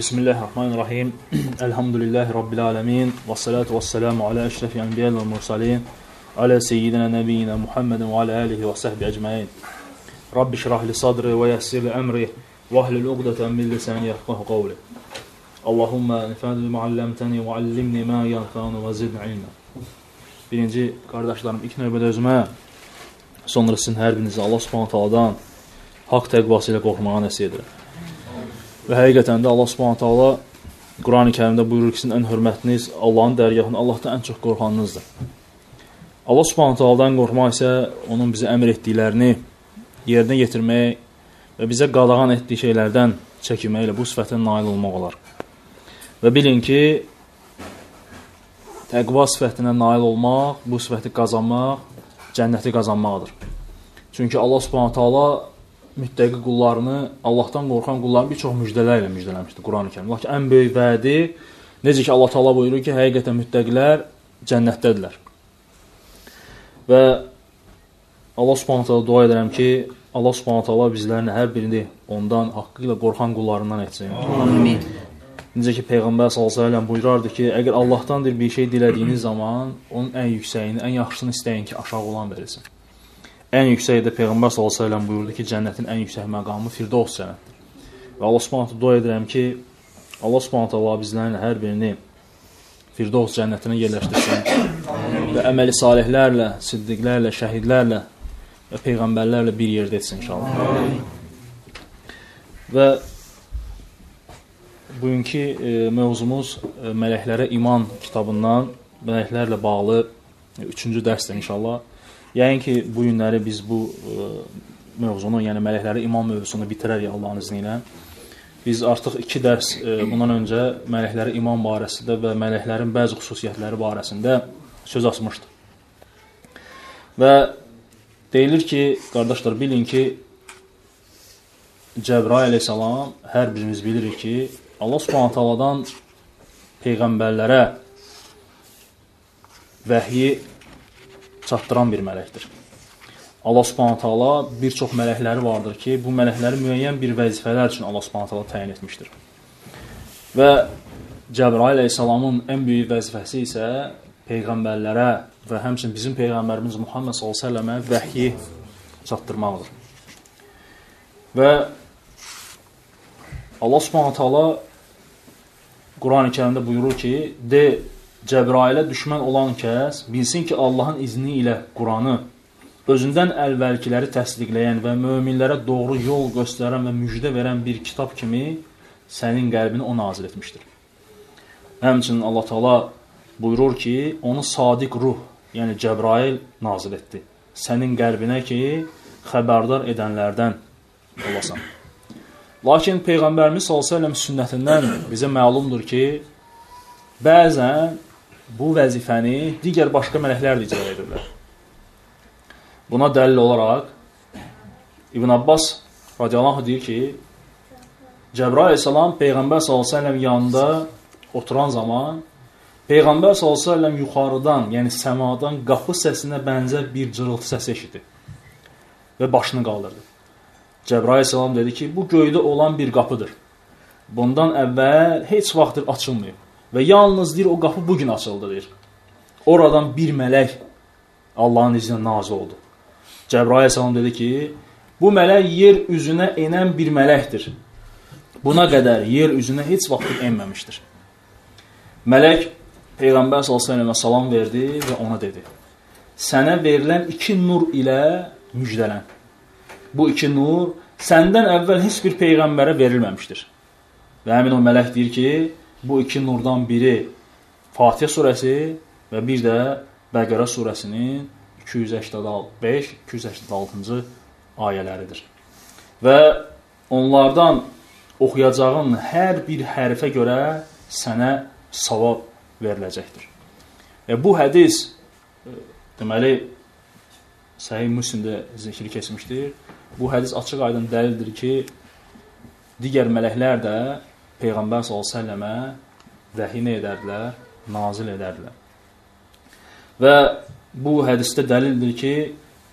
Bismillahirrahmanirrahim. Elhamdülillahi Rabbil alemin. Və salatu və selamu alə əşrəfi ənbiyyəl və mursalin. Alə seyyidinə nəbiyyinə Muhammedin və alə əlihi və səhbi əcməin. Rabbi şirah li sadri və yəssir li əmri və ahlil uqdətən min lisani yəfqahu qavli. Allahumma nifədi bimə alləmtəni və allimni mə yanfənu və zidni ilmə. Birinci, qardaşlarım, ilk növbədə özümə, sonra sizin hər birinizi Allah subhanət aladan haqq təqvası ilə qorxmağa nəsib edirəm. Və həqiqətən də Allah Subhanahu taala Qurani Kərimdə buyurur ki, sizin ən hörmətiniz Allahın dərgahında Allahdan ən çox qorxanınızdır. Allah Subhanahu taaladan qorxmaq isə onun bizə əmr etdiklərini yerinə yetirmək və bizə qadağan etdiyi şeylərdən çəkinməklə bu sifətə nail olmaq olar. Və bilin ki, təqva sifətinə nail olmaq, bu sifəti qazanmaq cənnəti qazanmaqdır. Çünki Allah Subhanahu taala müttəqi qullarını, Allahdan qorxan qullarını bir çox müjdələrlə müjdələmişdir Qurani-Kərim. Lakin ən böyük vədi necə ki Allah Taala buyurur ki, həqiqətən müttəqilər cənnətdədirlər. Və Allah Subhanahu taala dua edirəm ki, Allah Subhanahu taala bizlərin hər birini ondan haqqı ilə qorxan qullarından etsin. Amin. Necə ki Peyğəmbər sallallahu əleyhi və səlləm buyurardı ki, əgər Allahdandır bir şey dilədiyiniz zaman, onun ən yüksəyini, ən yaxşısını istəyin ki, aşağı olan verilsin. Ən yüksəkdə Peyğəmbər sallallahu əleyhi buyurdu ki, cənnətin ən yüksək məqamı Firdovs cənnətidir. Və Allah Subhanahu dua edirəm ki, Allah Subhanahu taala bizlərin hər birini Firdovs cənnətinə yerləşdirsin. və əməli salihlərlə, siddiqlərlə, şəhidlərlə və peyğəmbərlərlə bir yerdə etsin inşallah. Və bugünkü e, mövzumuz e, mələklərə iman kitabından mələklərlə bağlı 3-cü dərsdir inşallah. Yəqin ki, bu günləri biz bu ə, e, mövzunu, yəni mələklərə iman mövzusunu bitirərik Allahın izni ilə. Biz artıq 2 dərs ə, e, bundan öncə mələklərə iman barəsində və mələklərin bəzi xüsusiyyətləri barəsində söz açmışdıq. Və deyilir ki, qardaşlar, bilin ki, Cəbrail əleyhissalam hər birimiz bilirik ki, Allah Subhanahu taaladan peyğəmbərlərə vəhyi çatdıran bir mələkdir. Allah Subhanahu taala bir çox mələkləri vardır ki, bu mələkləri müəyyən bir vəzifələr üçün Allah Subhanahu taala təyin etmişdir. Və Cəbrail əleyhissalamın ən böyük vəzifəsi isə peyğəmbərlərə və həmçinin bizim peyğəmbərimiz Muhammed sallallahu əleyhi və səlləmə vəhyi çatdırmaqdır. Və Allah Subhanahu taala Qurani-Kərimdə buyurur ki, de Cəbrailə düşmən olan kəs bilsin ki, Allahın izni ilə Quranı özündən əvvəlkiləri təsdiqləyən və möminlərə doğru yol göstərən və müjdə verən bir kitab kimi sənin qəlbini o nazil etmişdir. Həmçinin Allah Taala buyurur ki, onu sadiq ruh, yəni Cəbrail nazil etdi. Sənin qəlbinə ki, xəbərdar edənlərdən olasan. Lakin Peyğəmbərimiz sallallahu əleyhi və səlləm sünnətindən bizə məlumdur ki, bəzən bu vəzifəni digər başqa mələklər də icra edirlər. Buna dəlil olaraq İbn Abbas radiyallahu deyir ki, Cəbrail əleyhissalam Peyğəmbər sallallahu yanında oturan zaman Peyğəmbər sallallahu yuxarıdan, yəni səmadan qapı səsinə bənzər bir cırıltı səsi eşitdi və başını qaldırdı. Cəbrail əleyhissalam dedi ki, bu göydə olan bir qapıdır. Bundan əvvəl heç vaxtdır açılmayıb. Və yalnız deyir, o qapı bugün açıldı deyir. Oradan bir mələk Allahın izni nazil oldu. Cəbrail əsəlam dedi ki, bu mələk yer üzünə enən bir mələkdir. Buna qədər yer üzünə heç vaxt enməmişdir. Mələk Peyğəmbər s.ə.və salam verdi və ona dedi, sənə verilən iki nur ilə müjdələn. Bu iki nur səndən əvvəl heç bir Peyğəmbərə verilməmişdir. Və həmin o mələk deyir ki, Bu iki nurdan biri Fatihə surəsi və bir də Bəqərə surəsinin 285-286-cı ayələridir. Və onlardan oxuyacağın hər bir hərfə görə sənə savab veriləcəkdir. Və bu hədis e, deməli Səhih Müslimdə zikri keçmişdir. Bu hədis açıq aydın dəlildir ki, digər mələklər də Peyğəmbər s.ə.və vəhi nə edərdilər? Nazil edərdilər. Və bu hədisdə dəlildir ki,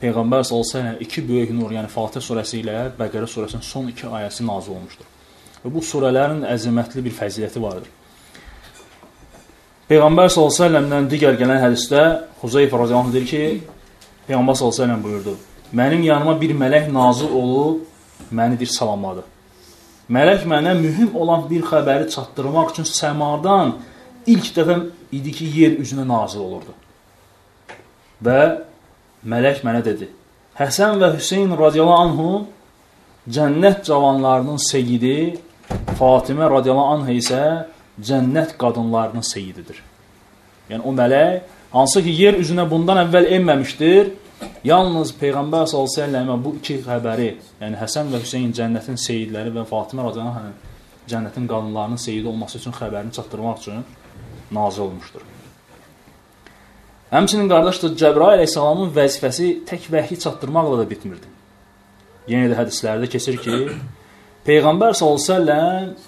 Peyğəmbər s.ə.və iki böyük nur, yəni Fatih surəsi ilə Bəqərə surəsinin son iki ayəsi nazil olmuşdur. Və bu surələrin əzəmətli bir fəziləti vardır. Peyğəmbər s.ə.v-dən digər gələn hədisdə Xuzeyf radiyallahu deyir ki, Peyğəmbər s.ə.v buyurdu, mənim yanıma bir mələk nazil olub, məni bir salamladı. Mələk mənə mühüm olan bir xəbəri çatdırmaq üçün səmadan ilk dəfə idi ki, yer üzünə nazil olurdu. Və mələk mənə dedi, Həsən və Hüseyn radiyallahu anhum cənnət cavanlarının seyidi, Fatimə radiyallahu anh isə cənnət qadınlarının seyididir. Yəni o mələk hansı ki yer üzünə bundan əvvəl enməmişdir, yalnız Peyğəmbər sallallahu bu iki xəbəri, yəni Həsən və Hüseyn cənnətin seyidləri və Fatimə radiyallahu cənnətin qadınlarının seyidi olması üçün xəbərini çatdırmaq üçün nazil olmuşdur. Həmçinin qardaşdır, Cəbrail əleyhissalamın vəzifəsi tək vəhyi çatdırmaqla da bitmirdi. Yenə də hədislərdə keçir ki, Peyğəmbər s.ə.v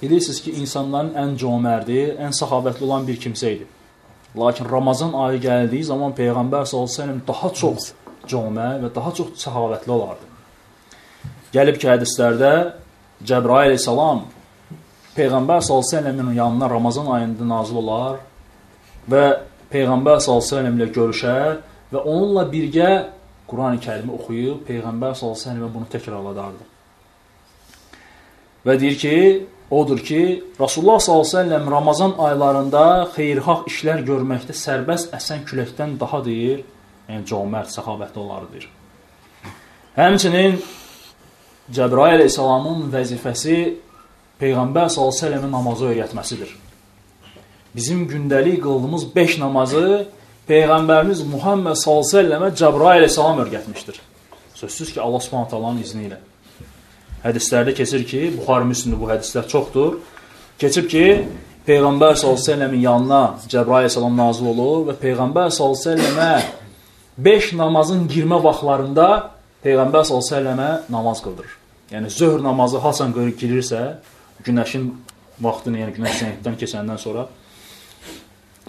bilirsiniz ki, insanların ən cömərdi, ən səxavətli olan bir kimsə idi. Lakin Ramazan ayı gəldiyi zaman Peyğəmbər s.ə.v daha çox cömər və daha çox səxavətli olardı. Gəlib ki, hədislərdə Cəbrail əleyhissalam Peyğəmbər s.ə.v-in yanına Ramazan ayında nazil olar və Peyğəmbər s.ə.v ilə görüşər və onunla birgə Quran-ı kərimi oxuyub Peyğəmbər s.ə.v bunu təkrarladardı. Və deyir ki, odur ki, Rasulullah s.ə.v Ramazan aylarında xeyrxah işlər görməkdə sərbəst əsən küləkdən daha deyir, yəni cömərd, səxavətli olardır. Həmçinin Cəbrail əleyhissalamın vəzifəsi Peyğəmbər s.ə.v namazı öyrətməsidir bizim gündəlik qıldığımız 5 namazı Peyğəmbərimiz Muhammed s.ə.və Cəbrail əleyhissalam öyrətmişdir. Sözsüz ki, Allah Subhanahu taalanın izni ilə. Hədislərdə keçir ki, Buxari Müslimdə bu hədislər çoxdur. Keçib ki, Peyğəmbər s.ə.v-in yanına Cəbrail əleyhissalam nazil olur və Peyğəmbər s.ə.və 5 namazın girmə vaxtlarında Peyğəmbər s.ə.və namaz qıldırır. Yəni zöhr namazı hasan girirsə, günəşin vaxtını, yəni günəş sənətdən keçəndən sonra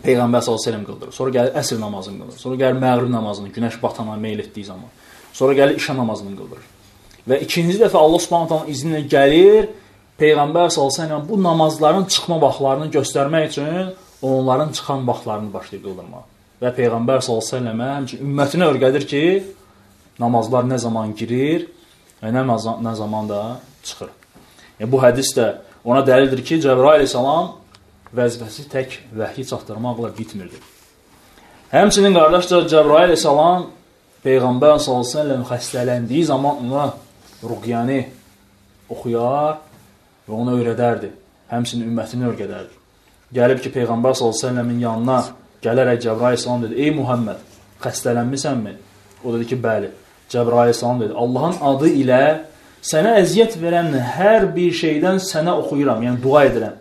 Peyğəmbər s.ə.v qıldırır. Sonra gəlir əsr namazını qılır. Sonra gəlir məğrib namazını, günəş batana meyl etdiyi zaman. Sonra gəlir işə namazını qılır. Və ikinci dəfə Allah Subhanahu izni ilə gəlir, Peyğəmbər s.ə.v bu namazların çıxma vaxtlarını göstərmək üçün onların çıxan vaxtlarını başlayır qıldırmağa. Və Peyğəmbər s.ə.və həmçinin ümmətinə öyrədir ki, namazlar nə zaman girir və nə, nə zaman da çıxır. Yəni, bu hədis də ona dəlildir ki, Cəbrail əleyhissalam vəzifəsi tək vəhyi çatdırmaqla bitmirdi. Həmçinin qardaşlar Cəbrail əleyhissalam Peyğəmbər sallallahu xəstələndiyi zaman ona ruqyanı oxuyar və ona öyrədərdi. Həmçinin ümmətini öyrədərdi. Gəlib ki, Peyğəmbər sallallahu yanına gələrək Cəbrail əleyhissalam dedi: "Ey Muhammed, xəstələnmisənmi?" O dedi ki, "Bəli." Cəbrail əleyhissalam dedi: "Allahın adı ilə sənə əziyyət verən hər bir şeydən sənə oxuyuram, yəni dua edirəm."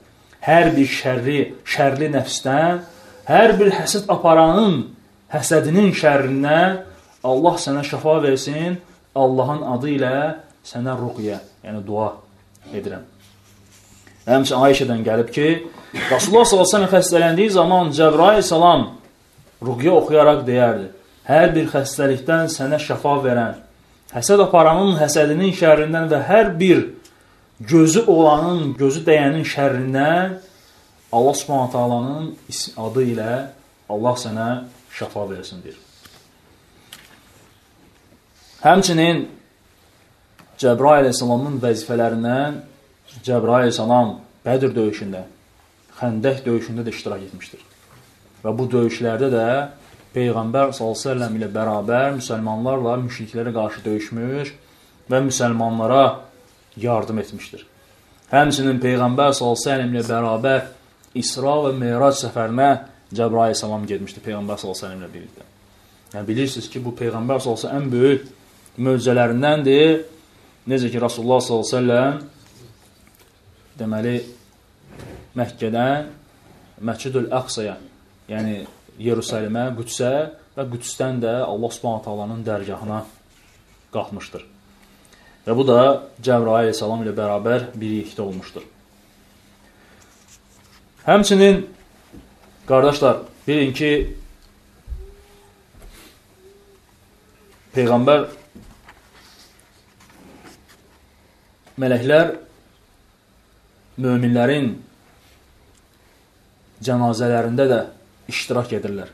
hər bir şərri, şərli nəfsdən, hər bir həsəd aparanın həsədinin şərrindən Allah sənə şəfa versin, Allahın adı ilə sənə ruqyə, yəni dua edirəm. Həmçə Ayşədən gəlib ki, Rasulullah s.ə.v xəstələndiyi zaman Cəbrail salam ruqyə oxuyaraq deyərdi, hər bir xəstəlikdən sənə şəfa verən, həsəd aparanın həsədinin şərrindən və hər bir gözü olanın, gözü dəyənin şərrindən Allah Subhanahu taalanın adı ilə Allah sənə şəfa versin deyir. Həmçinin Cəbrail əleyhissalamın vəzifələrindən Cəbrail əleyhissalam Bədir döyüşündə, Xəndək döyüşündə də iştirak etmişdir. Və bu döyüşlərdə də Peyğəmbər s.ə.v ilə bərabər müsəlmanlarla müşriklərə qarşı döyüşmüş və müsəlmanlara yardım etmişdir. Həmçinin Peyğəmbər s.ə.v ilə bərabər İsra və Meyrac səfərinə Cəbrail salam getmişdi Peyğəmbər s.ə.v ilə birlikdə. Yəni bilirsiniz ki, bu Peyğəmbər s.ə.v ən böyük möcüzələrindəndir. Necə ki, Rasulullah s.ə.v deməli Məkkədən Məscidül Əqsaya, yəni Yerusəlimə, Qüdsə və Qüdsdən də Allah Subhanahu taalanın dərgahına qalxmışdır. Və bu da Cəbrail əleyhissalam ilə bərabər birlikdə olmuşdur. Həmçinin qardaşlar, bilin ki, Peyğəmbər mələklər möminlərin cənazələrində də iştirak edirlər.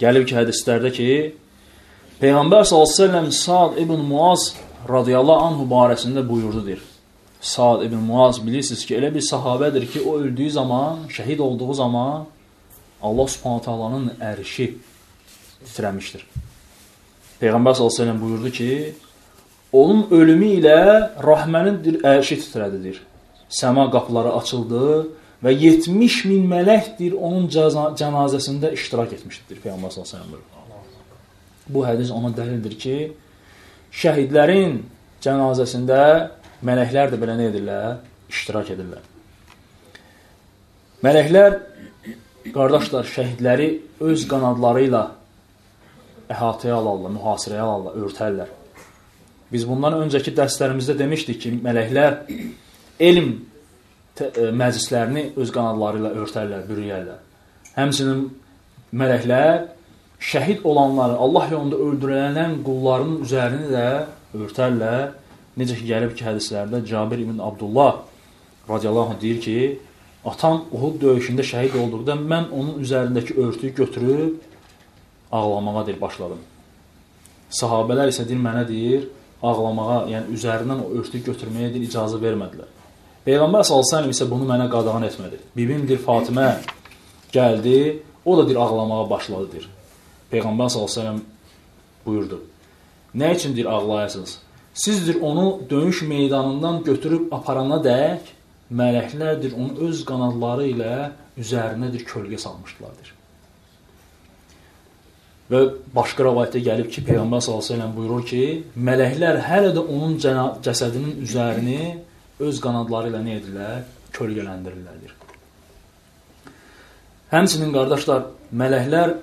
Gəlib ki, hədislərdə ki, Peyğəmbər s.ə.v Sa'd ibn Muaz radiyallahu anhu barəsində buyurdu deyir. Sa'd ibn Muaz bilirsiniz ki, elə bir sahabədir ki, o öldüyü zaman, şəhid olduğu zaman Allah Subhanahu taalanın ərşi titrəmişdir. Peyğəmbər s.ə.v buyurdu ki, onun ölümü ilə rəhmənin ərşi titrədidir. Səma qapıları açıldı və 70 min mələkdir onun cənazəsində iştirak etmişdir Peyğəmbər s.ə.v. Bu hədis ona dəlildir ki, şəhidlərin cənazəsində mələklər də belə nə edirlər? İştirak edirlər. Mələklər qardaşlar şəhidləri öz qanadları ilə əhatəyə alarlar, mühasirəyə alarlar, örtərlər. Biz bundan öncəki dərslərimizdə demişdik ki, mələklər elm e, məclislərini öz qanadları ilə örtərlər, bürüyərlər. Həmçinin mələklər şəhid olanları, Allah yolunda öldürülən qulların üzərini də örtərlər. Necə ki, gəlib ki, hədislərdə Cabir ibn Abdullah radiyallahu anh deyir ki, atam Uhud döyüşündə şəhid olduqda mən onun üzərindəki örtüyü götürüb ağlamağa deyir, başladım. Sahabələr isə deyir, mənə deyir, ağlamağa, yəni üzərindən o örtüyü götürməyə deyir, icazə vermədilər. Peyğəmbər sallallahu isə bunu mənə qadağan etmədi. Bibim deyir, Fatimə gəldi, o da deyir, ağlamağa başladı deyir. Peyğəmbər s.ə.v buyurdu. Nə üçündür ağlayasınız? Sizdir onu döyüş meydanından götürüb aparana dək mələklərdir onu öz qanadları ilə üzərinədir kölgə salmışdılardır. Və başqa rivayətdə gəlib ki, Peyğəmbər s.ə.v buyurur ki, mələklər hələ də onun cəsədinin üzərini öz qanadları ilə nə edirlər? Kölgələndirirlərdir. Həmçinin qardaşlar, mələklər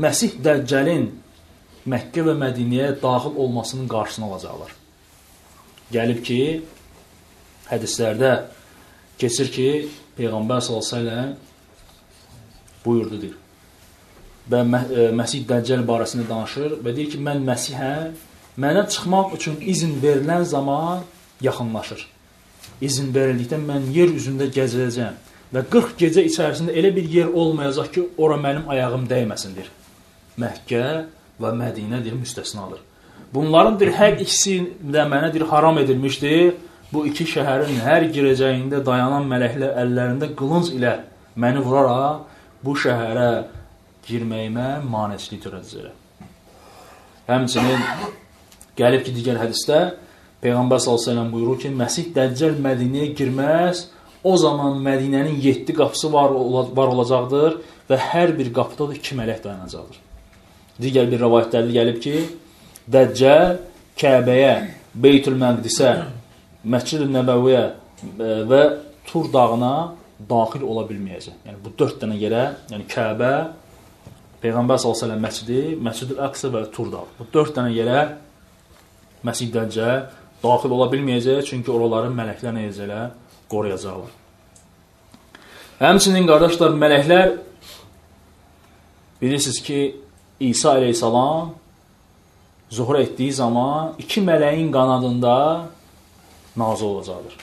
Məsih Dəccəlin Məkkə və Mədiniyə daxil olmasının qarşısını alacaqlar. Gəlib ki, hədislərdə keçir ki, Peyğəmbər s.ə.v buyurdu deyir. Və e, Məsih Dəccəl barəsində danışır və deyir ki, mən Məsihəm, mənə çıxmaq üçün izin verilən zaman yaxınlaşır. İzin verildikdə mən yer üzündə gəzəcəm və 40 gecə içərisində elə bir yer olmayacaq ki, ora mənim ayağım dəyməsindir. Məkkə və Mədinədir müstəsnadır. Bunların bir hər ikisi də mənə dir haram edilmişdir. Bu iki şəhərin hər girəcəyində dayanan mələklər əllərində qılınc ilə məni vuraraq bu şəhərə girməyimə maneçilik törədəcəklər. Həmçinin gəlib ki, digər hədisdə Peyğəmbər sallallahu buyurur ki, Məsih Dəccəl Mədinəyə girməz, o zaman Mədinənin 7 qapısı var, var olacaqdır və hər bir qapıda da 2 mələk dayanacaqdır. Digər bir rəvayətlərdə gəlib ki, Dəccəl Kəbəyə, Beytül Məqdisə, Məscid-i Nəbəviyə e, və Tur dağına daxil ola bilməyəcək. Yəni bu 4 dənə yerə, yəni Kəbə, Peyğəmbər sallallahu əleyhi məscidi, Məscid-ül Əqsa və Tur dağı. Bu 4 dənə yerə Məsih Dəccəl daxil ola bilməyəcək, çünki oraları mələklər nə edəcəklər? Qoruyacaqlar. Həmçinin qardaşlar, mələklər bilirsiniz ki, İsa əleyhissalam zuhur etdiyi zaman iki mələyin qanadında nazil olacaqdır.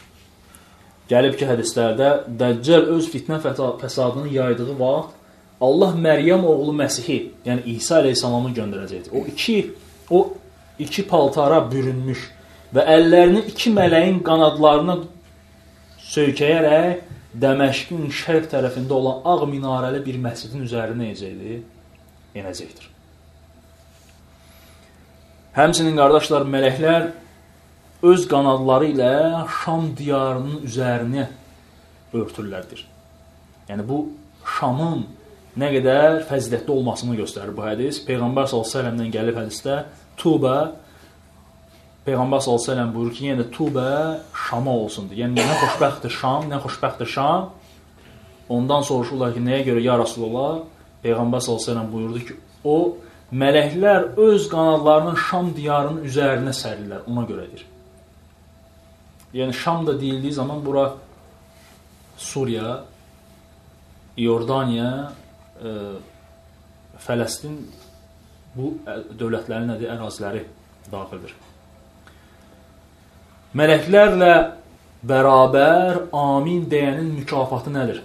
Gəlib ki, hədislərdə Dəccəl öz fitnə fəsadını yaydığı vaxt Allah Məryəm oğlu Məsihi, yəni İsa əleyhissalamı göndərəcəkdir. O iki o iki paltara bürünmüş və əllərini iki mələyin qanadlarına söykəyərək Dəməşqin şərq tərəfində olan ağ minarəli bir məscidin üzərinə ecəkdir enəcəkdir. Həmçinin qardaşlar, mələklər öz qanadları ilə Şam diyarının üzərini örtürlərdir. Yəni bu Şamın nə qədər fəzilətli olmasını göstərir bu hədis. Peyğəmbər s.ə.v-dən gəlib hədisdə Tubə Peyğəmbər s.ə.v buyurur ki, yəni Tubə Şama olsundur. Yəni nə xoşbəxtdir Şam, nə xoşbəxtdir Şam. Ondan soruşurlar ki, nəyə görə ya Rasulullah? Peyğəmbər sallallahu buyurdu ki, o mələklər öz qanadlarını Şam diyarının üzərinə sərirlər, ona görədir. Yəni Şam da deyildiyi zaman bura Suriya, İordaniya, e, Fələstin bu dövlətlərin əraziləri daxildir. Mələklərlə bərabər amin deyənin mükafatı nədir?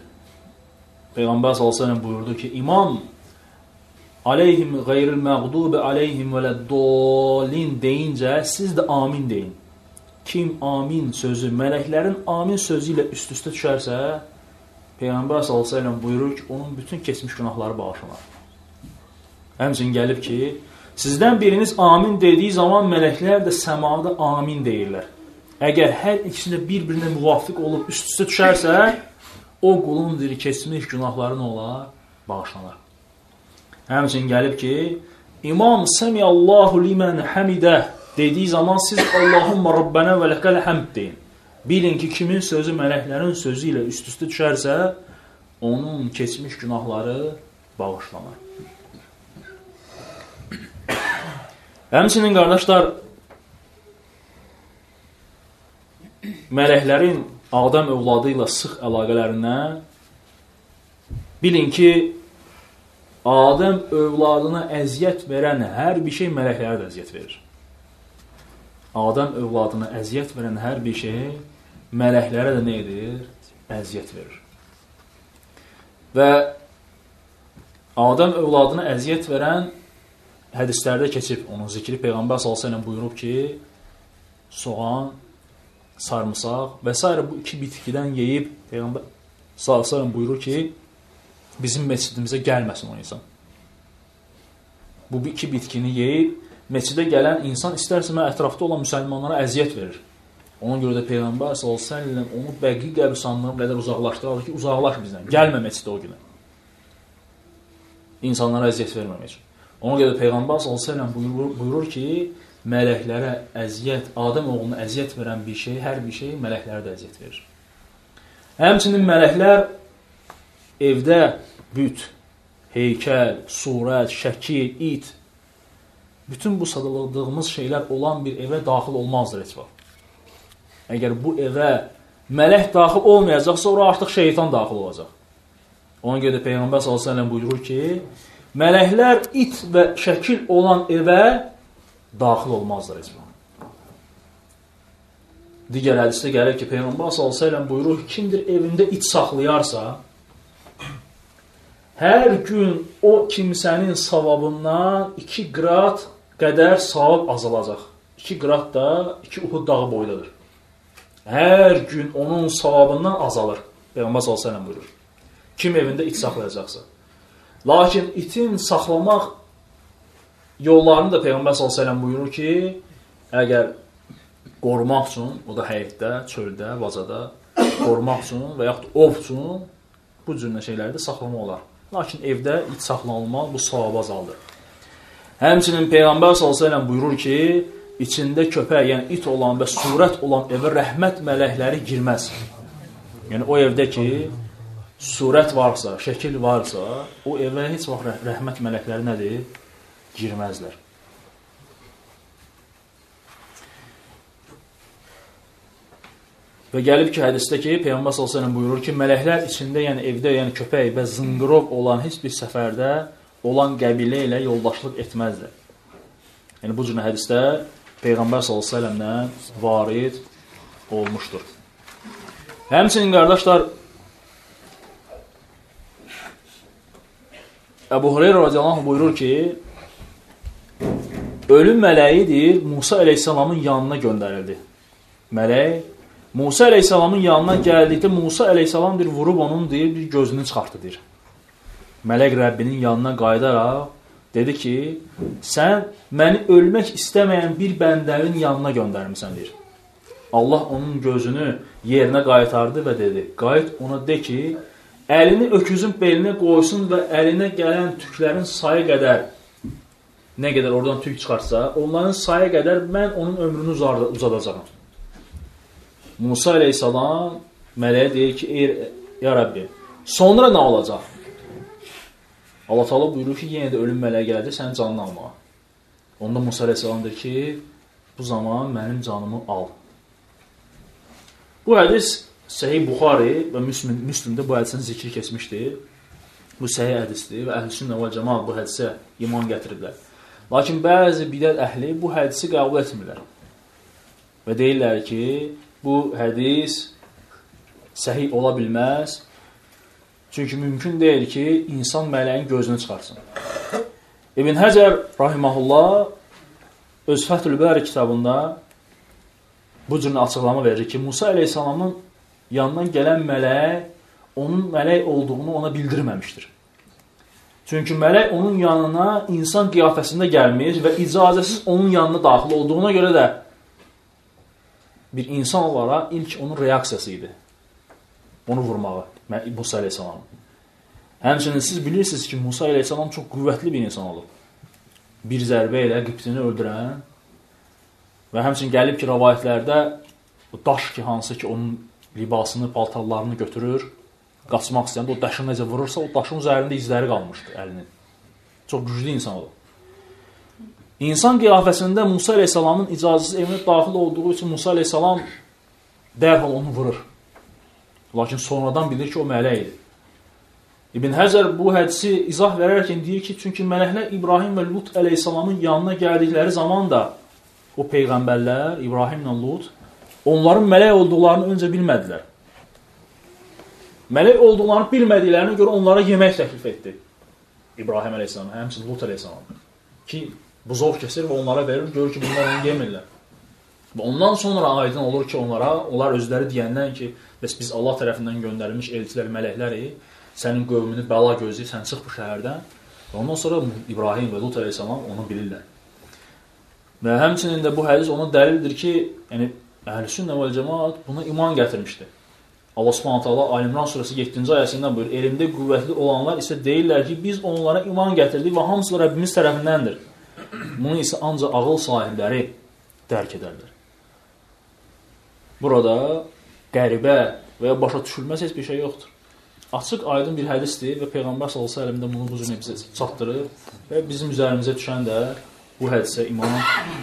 Peyğəmbər sallallahu buyurdu ki, imam aleyhim qeyril məğdubi aleyhim vələddallin deyincə siz də amin deyin. Kim amin sözü, mələklərin amin sözü ilə üst-üstə düşərsə, Peyğəmbər sallallahu buyurur ki, onun bütün keçmiş günahları bağışlanar. Həmçinin gəlib ki, sizdən biriniz amin dediyi zaman mələklər də səmada amin deyirlər. Əgər hər ikisi də bir-birinə müvafiq olub üst-üstə düşərsə, o qulun diri keçmiş günahları nə olar? Bağışlanar. Həmçinin gəlib ki, İmam Səmiyallahu limən həmidə dediyi zaman siz Allahumma Rabbənə və ləkəl həmd deyin. Bilin ki, kimin sözü mələklərin sözü ilə üst-üstə düşərsə, onun keçmiş günahları bağışlanar. Həmçinin qardaşlar, mələklərin Adəm övladı ilə sıx əlaqələrindən bilin ki, Adəm övladına əziyyət verən hər bir şey mələklərə də əziyyət verir. Adəm övladına əziyyət verən hər bir şey mələklərə də nə edir? Əziyyət verir. Və Adəm övladına əziyyət verən hədislərdə keçib, onun zikri Peyğəmbər s.ə.v buyurub ki, soğan, sarımsaq və s. bu iki bitkidən yeyib Peyğəmbər s.ə.v buyurur ki, bizim məscidimizə gəlməsin o insan. Bu iki bitkini yeyib məscidə gələn insan istərsə ətrafda olan müsəlmanlara əziyyət verir. Ona görə də Peyğəmbər s.ə.v onu bəqi qəbristanlığına qədər uzaqlaşdırardı ki, uzaqlaş bizdən, gəlmə məscidə o günə. İnsanlara əziyyət verməmək üçün. Ona görə Peyğəmbər s.ə.v buyurur, buyurur ki, mələklərə əziyyət, Adəm oğluna əziyyət verən bir şey, hər bir şey mələklərə də əziyyət verir. Həmçinin mələklər evdə büt, heykəl, surət, şəkil, it, bütün bu sadaladığımız şeylər olan bir evə daxil olmazdır heç vaxt. Əgər bu evə mələk daxil olmayacaqsa, ora artıq şeytan daxil olacaq. Ona görə də Peyğəmbər s.ə.v buyurur ki, mələklər it və şəkil olan evə daxil olmazlar vaxt. Digər hədisdə gəlir ki, Peyğəmbər s.ə.v buyurur, kimdir evində it saxlayarsa, hər gün o kimsənin savabından iki qrat qədər savab azalacaq. İki qrat da iki Uhud dağı boydadır. Hər gün onun savabından azalır. Peyğəmbər s.ə.v buyurur. Kim evində it saxlayacaqsa. Lakin itin saxlamaq yollarını da Peyğəmbər s.ə.v buyurur ki, əgər qorumaq üçün, o da həyətdə, çöldə, vacada qorumaq üçün və yaxud ov üçün bu cür şeyləri də saxlamaq olar. Lakin evdə it saxlanılmaz, bu savabı azaldır. Həmçinin Peyğəmbər s.ə.v buyurur ki, içində köpək, yəni it olan və surət olan evə rəhmət mələkləri girməz. Yəni o evdə ki, surət varsa, şəkil varsa, o evə heç vaxt rəhmət mələkləri nədir? girməzlər. Və gəlib ki, hədisdə ki, Peyğəmbər sallallahu əleyhi buyurur ki, mələklər içində, yəni evdə, yəni köpək və zınqırov olan heç bir səfərdə olan qəbilə ilə yoldaşlıq etməzlər. Yəni bu cür hədisdə Peyğəmbər sallallahu əleyhi və səlləmdən varid olmuşdur. Həmçinin qardaşlar Əbu Hüreyrə radiyallahu buyurur ki, ölüm mələyi deyir, Musa əleyhissalamın yanına göndərildi. Mələk Musa əleyhissalamın yanına gəldikdə Musa əleyhissalam deyir, vurub onun deyir, bir gözünü çıxartdı deyir. Mələk Rəbbinin yanına qayıdaraq dedi ki, sən məni ölmək istəməyən bir bəndənin yanına göndərmisən deyir. Allah onun gözünü yerinə qaytardı və dedi, qayıt ona de ki, əlini öküzün belinə qoysun və əlinə gələn tüklərin sayı qədər nə qədər oradan tük çıxarsa, onların sayı qədər mən onun ömrünü uzadacağam. Musa əleyhissalam mələyə deyir ki, ey ya Rəbbi, sonra nə olacaq? Allah Taala buyurur ki, yenə də ölüm mələyi gələcək sənin canını almağa. Onda Musa əleyhissalam deyir ki, bu zaman mənim canımı al. Bu hədis Səhih Buxari və Müslim Müslimdə bu hədisin zikri keçmişdir. Bu səhih hədisdir və Əhlüsünnə və Cemaat bu hədisə iman gətiriblər. Lakin bəzi bidət əhli bu hədisi qəbul etmirlər. Və deyirlər ki, bu hədis səhih ola bilməz. Çünki mümkün deyil ki, insan mələyin gözünü çıxarsın. İbn Həcər rahimehullah öz Fəthül Bəri kitabında bu cür açıqlama verir ki, Musa əleyhissalamın yanından gələn mələk onun mələk olduğunu ona bildirməmişdir. Çünki mələk onun yanına insan qiyafəsində gəlmiş və icazəsiz onun yanına daxil olduğuna görə də bir insan olaraq ilk onun reaksiyası idi. Onu vurmağı Musa əleyhissalam. Həmçinin siz bilirsiniz ki, Musa əleyhissalam çox qüvvətli bir insan olub. Bir zərbə ilə Qibtini öldürən və həmçinin gəlib ki, rəvayətlərdə daş ki, hansı ki, onun libasını, paltarlarını götürür, qaçmaq istəyəndə o daşı necə vurursa, o daşın üzərində izləri qalmışdı əlinin. Çox güclü insan olub. İnsan qiyafəsində Musa əleyhissalamın icazəsiz evinə daxil olduğu üçün Musa əleyhissalam dərhal onu vurur. Lakin sonradan bilir ki, o mələk idi. İbn Həcər bu hədisi izah verərkən deyir ki, çünki mələklər İbrahim və Lut əleyhissalamın yanına gəldikləri zaman da o peyğəmbərlər İbrahimlə Lut onların mələk olduqlarını öncə bilmədilər. Mələk olduqlarını bilmədiklərinə görə onlara yemək təklif etdi. İbrahim əleyhissalam, həmçinin Lut əleyhissalam. Ki, buzov kəsir və onlara verir, görür ki, bunlar onu yemirlər. Və ondan sonra aydın olur ki, onlara, onlar özləri deyəndən ki, Bəs biz Allah tərəfindən göndərilmiş elçilər, mələklərik, sənin qövmünü bəla gözləyir, sən çıx bu şəhərdən. Və ondan sonra İbrahim və Lut əleyhissalam onu bilirlər. Və həmçinin də bu hədis ona dəlildir ki, yəni Əhlüsünnə və Cemaat buna iman gətirmişdi. Allah Subhanahu taala Ali-İmran surəsi 7-ci ayəsində buyurur: "Elmdə qüvvətli olanlar isə deyirlər ki, biz onlara iman gətirdik və hamısı Rəbbimiz tərəfindəndir." Bunu isə ancaq ağıl sahibləri dərk edərlər. Burada qəribə və ya başa düşülməz heç bir şey yoxdur. Açıq, aydın bir hədisdir və Peyğəmbər sallallahu əleyhi və səlləm bunu bu cür bizə çatdırır və bizim üzərimizə düşən də bu hədisə iman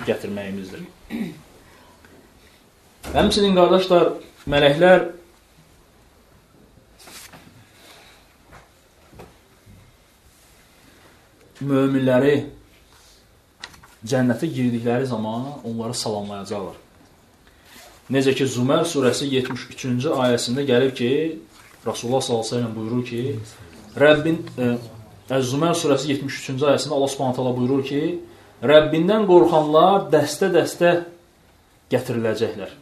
gətirməyimizdir. Həmçinin qardaşlar, mələklər möminləri cənnətə girdikləri zaman onları salamlayacaqlar. Necə ki Zumər surəsi 73-cü ayəsində gəlib ki, Rasulullah əleyhi buyurur ki, Rəbbin e, Əz-Zumər surəsi 73-cü ayəsində Allah taala buyurur ki, Rəbbindən qorxanlar dəstə-dəstə gətiriləcəklər.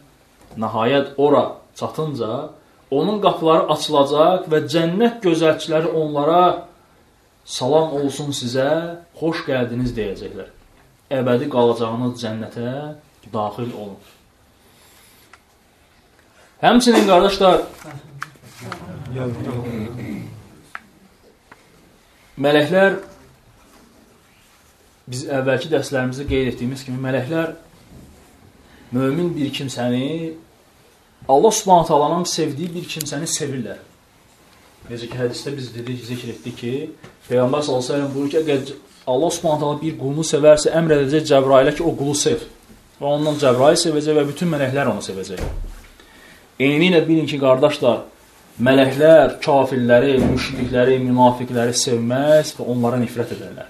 Nəhayət ora çatınca onun qapıları açılacaq və cənnət gözəlçiləri onlara salam olsun sizə, xoş gəldiniz deyəcəklər. Əbədi qalacağınız cənnətə daxil olun. Həmçinin qardaşlar mələklər biz əvvəlki dərslərimizdə qeyd etdiyimiz kimi mələklər mömin bir kimsəni Allah Subhanahu taalanın sevdiyi bir kimsəni sevirlər. Necə ki hədisdə biz dedik, zikr etdik ki, Peyğəmbər səlləm buyurur ki, əgər Allah Subhanahu taala bir qulunu sevərsə, əmr edəcək Cəbrailə ki, o qulu sev. Və ondan Cəbrail sevəcək və bütün mələklər onu sevəcək. Eynilə bilin ki, qardaşlar, mələklər kafirləri, müşrikləri, münafiqləri sevməz və onlara nifrət edərlər.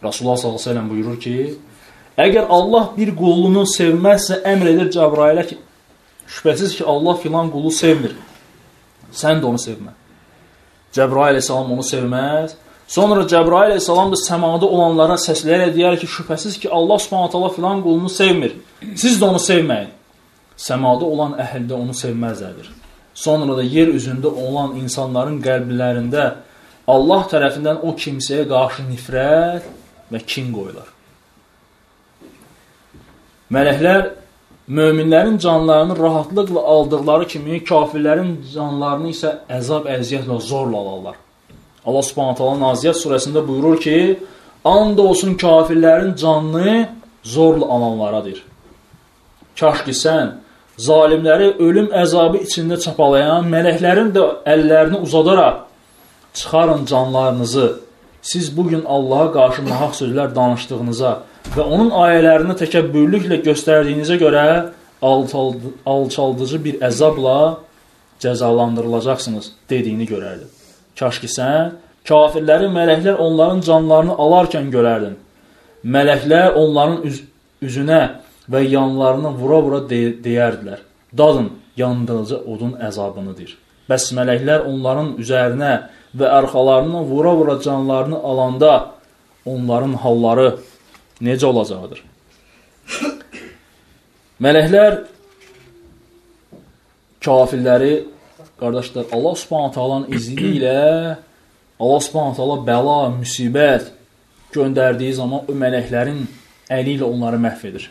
Rasulullah səlləm buyurur ki, əgər Allah bir qulunu sevməzsə, əmr edir Cəbrailə ki, şübhəsiz ki, Allah filan qulu sevmir. Sən də onu sevmə. Cəbrail əleyhissalam onu sevməz. Sonra Cəbrail əleyhissalam da səmada olanlara səsləyərək deyər ki, şübhəsiz ki, Allah Subhanahu taala filan qulunu sevmir. Siz də onu sevməyin səmada olan əhl də onu sevməzlərdir. Sonra da yer üzündə olan insanların qəlblərində Allah tərəfindən o kimsəyə qarşı nifrət və kin qoyular. Mələklər möminlərin canlarını rahatlıqla aldıqları kimi kafirlərin canlarını isə əzab əziyyətlə zorla alarlar. Allah Subhanahu taala Naziyyət surəsində buyurur ki: "And olsun kafirlərin canını zorla alanlaradır." Kaş ki sən zalimləri ölüm əzabı içində çapalayan mələklərin də əllərini uzadaraq çıxarın canlarınızı. Siz bugün Allaha qarşı nahaq sözlər danışdığınıza və onun ayələrini təkəbbürlüklə göstərdiyinizə görə alçaldıcı bir əzabla cəzalandırılacaqsınız dediyini görərdi. Kaş ki sən kafirləri mələklər onların canlarını alarkən görərdin. Mələklər onların üz üzünə və yanlarına vura-vura de deyərdilər. dadın yandırıcı odun əzabını deyir. Bəs mələklər onların üzərinə və arxalarına vura-vura canlarını alanda onların halları necə olacaqdır? Mələklər kafirləri qardaşlar Allah Subhanahu taalanın izni ilə Allah Subhanahu taala bəla, müsibət göndərdiyi zaman o mələklərin əli ilə onları məhv edir.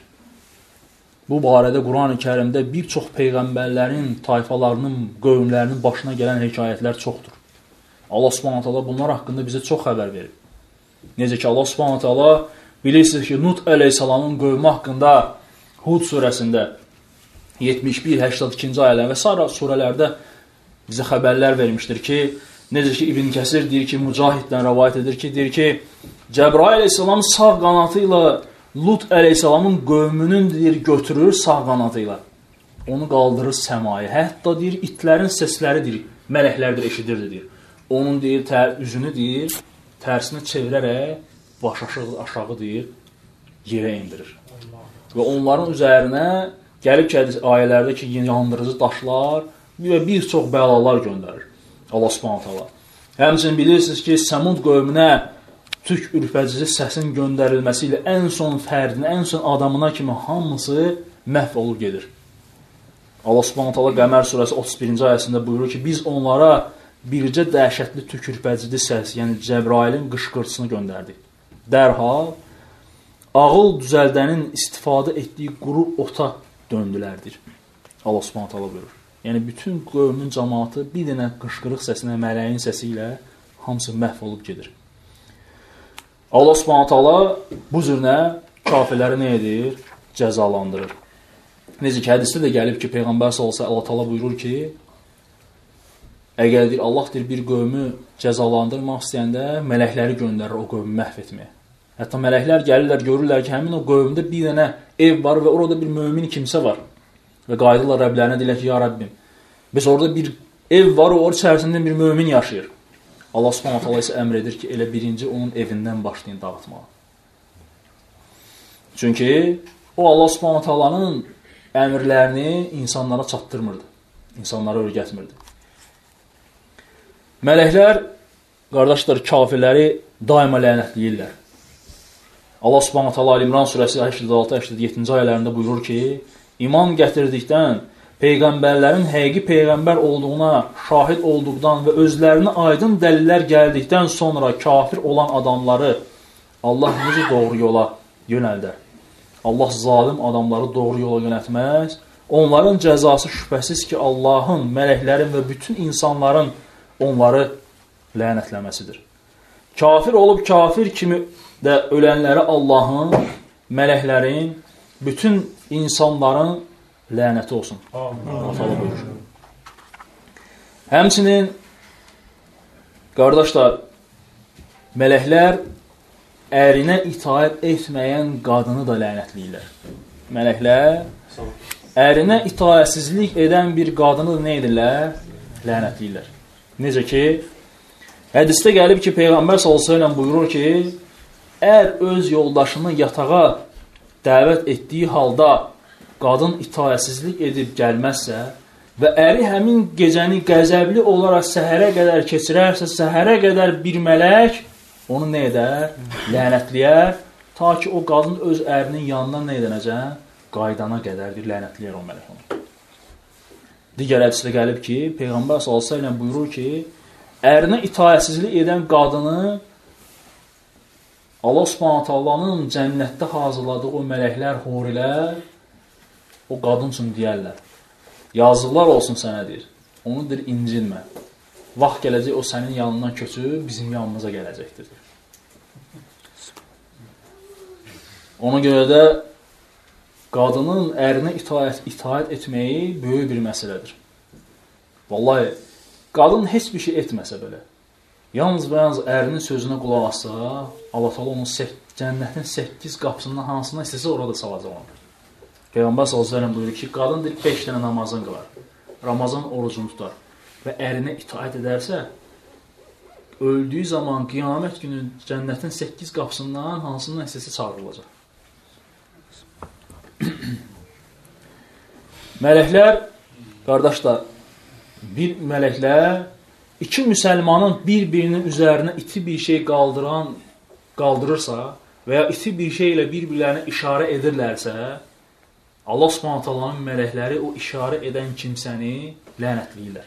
Bu barədə Qurani-Kərimdə bir çox peyğəmbərlərin, tayfalarının, qövmlərinin başına gələn hekayətlər çoxdur. Allah Subhanahu taala bunlar haqqında bizə çox xəbər verir. Necə ki Allah Subhanahu taala bilirsiniz ki, Nut əleyhissalamın qövmü haqqında Hud surəsində 71-82-ci ayələr və sair surələrdə bizə xəbərlər vermişdir ki, necə ki İbn Kəsir deyir ki, Mücahiddən rivayet edir ki, deyir ki, Cəbrail əleyhissalam sağ qanatı ilə Lut əleyhissalamın qövmünün deyir götürür sağ qanatı ilə. Onu qaldırır səmaya. Hətta deyir itlərin səsləri deyir, mələklərdir eşidirdi deyir. Onun deyir tər üzünü deyir, tərsini çevirərək baş aşağı aşağı deyir yerə endirir. Və onların üzərinə gəlib ki, ayələrdə ki, yandırıcı daşlar və bir çox bəlalar göndərir. Allah Subhanahu taala. Həmçinin bilirsiniz ki, Səmud qövmünə tük ürpəcici səsin göndərilməsi ilə ən son fərdinə, ən son adamına kimi hamısı məhv olub gedir. Allah Subhanahu taala Qəmər surəsi 31-ci ayəsində buyurur ki, biz onlara bircə dəhşətli tük ürpəcici səs, yəni Cəbrailin qışqırtısını göndərdik. Dərhal ağıl düzəldənin istifadə etdiyi quru ota döndülərdir. Allah Subhanahu taala buyurur. Yəni bütün qövmün cəmaatı bir dənə qışqırıq səsinə, mələyin səsi ilə hamısı məhv olub gedir. Allah Subhanahu taala bu cürnə kafirləri nə edir? Cəzalandırır. Necə ki hədisdə də gəlib ki, peyğəmbər sallallahu əleyhi Allah taala buyurur ki, əgər deyir Allah deyir bir qövmü cəzalandırmaq istəyəndə mələkləri göndərir o qövmü məhv etməyə. Hətta mələklər gəlirlər, görürlər ki, həmin o qövmdə bir dənə ev var və orada bir mömin kimsə var. Və qayıdırlar Rəblərinə deyirlər ki, ya Rəbbim, biz orada bir ev var, o içərisində bir mömin yaşayır. Allah Subhanahu taala isə əmr edir ki, elə birinci onun evindən başlayın dağıtmağa. Çünki o Allah Subhanahu taalanın əmrlərini insanlara çatdırmırdı. İnsanlara öyrətmirdi. Mələklər qardaşlar kafirləri daima lənətləyirlər. Allah Subhanahu taala İmran surəsi 86-87-ci ayələrində buyurur ki: "İman gətirdikdən, peyğəmbərlərin həqiqi peyğəmbər olduğuna şahid olduqdan və özlərinə aydın dəlillər gəldikdən sonra kafir olan adamları Allah necə doğru yola yönəldər? Allah zalim adamları doğru yola yönəltməz. Onların cəzası şübhəsiz ki, Allahın, mələklərin və bütün insanların onları lənətləməsidir. Kafir olub kafir kimi də ölənləri Allahın, mələklərin, bütün insanların lənəti olsun. Atalı buyurur. Həmçinin qardaşlar, mələklər ərinə itaət etməyən qadını da lənətləyirlər. Mələklər ərinə itaətsizlik edən bir qadını da nə edirlər? Lənətləyirlər. Necə ki, hədisdə gəlib ki, Peyğəmbər s.ə.v buyurur ki, əgər öz yoldaşını yatağa dəvət etdiyi halda qadın itaətsizlik edib gəlməzsə və əri həmin gecəni qəzəbli olaraq səhərə qədər keçirərsə, səhərə qədər bir mələk onu nə edər? Lənətləyər, ta ki o qadın öz ərinin yanından nə edənəcək? Qaydana qədər bir lənətləyər o mələk onu. Digər hədisdə gəlib ki, Peyğəmbər sallallahu əleyhi buyurur ki, ərinə itaətsizlik edən qadını Allah Subhanahu taalanın cənnətdə hazırladığı o mələklər, horilər o qadın üçün deyərlər. Yazıqlar olsun sənə deyir. Onu deyir incilmə. Vaxt gələcək o sənin yanından köçüb bizim yanımıza gələcəkdir. Ona görə də qadının ərinə itaət, itaət etməyi böyük bir məsələdir. Vallahi qadın heç bir şey etməsə belə, yalnız və yalnız ərinin sözünə qulaq assa, Allah təala onun cənnətin 8 qapısından hansına istəsə orada salacaq onu. Peyğəmbər sallallahu buyurur ki, qadın deyir 5 dənə namazın qılar. Ramazan orucunu tutar və ərinə itaat edərsə, öldüyü zaman qiyamət günü cənnətin 8 qapısından hansından hissəsi çağırılacaq. Mələklər, qardaşlar, bir mələklər iki müsəlmanın bir-birinin üzərinə iti bir şey qaldıran, qaldırırsa və ya iti bir şey ilə bir-birlərinə işarə edirlərsə, Allah Subhanahu mələkləri o işarə edən kimsəni lənətləyirlər.